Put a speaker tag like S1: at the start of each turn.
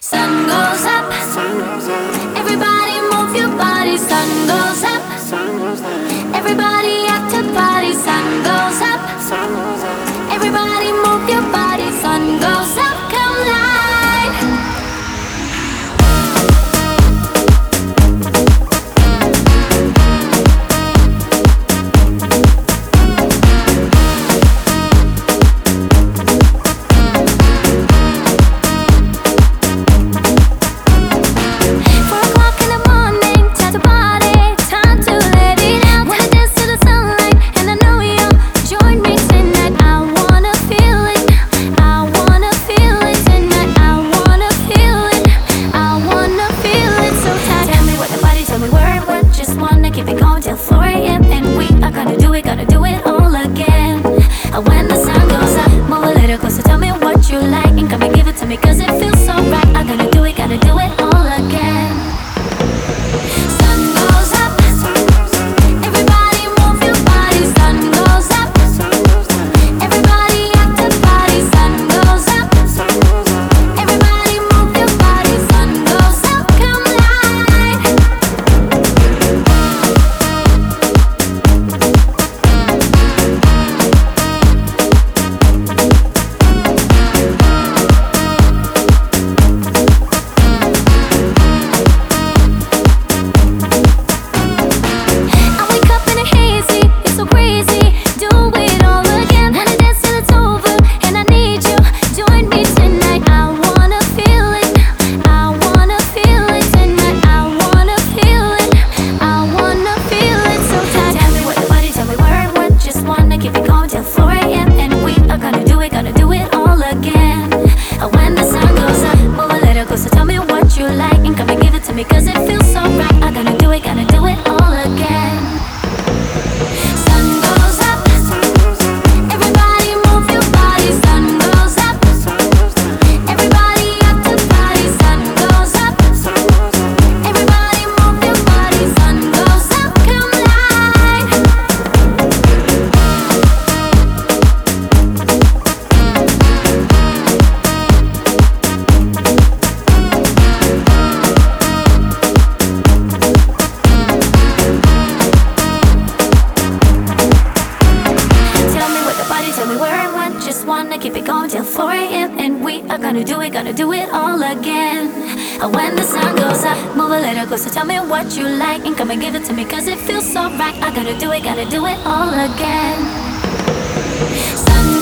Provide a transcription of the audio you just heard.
S1: Sun goes up. Everybody move your body. Sun goes up. alright. I gotta do it, gotta do it. closer, move a little closer. Tell me what you like and come and give it to me, cause it feels so right. I gotta do it, gotta do it all again. just wanna keep it going till 4 a.m. And we are gonna do it, gonna do it all again. And when the sun goes up, move a little closer. Tell me what you like and come and give it to me, cause it feels so right. I gotta do it, gotta do it all again. Sun